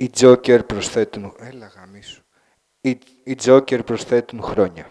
Οι Τζόκερ προσθέτουν... Έλα γαμίσου. Οι, οι Τζόκερ προσθέτουν χρόνια.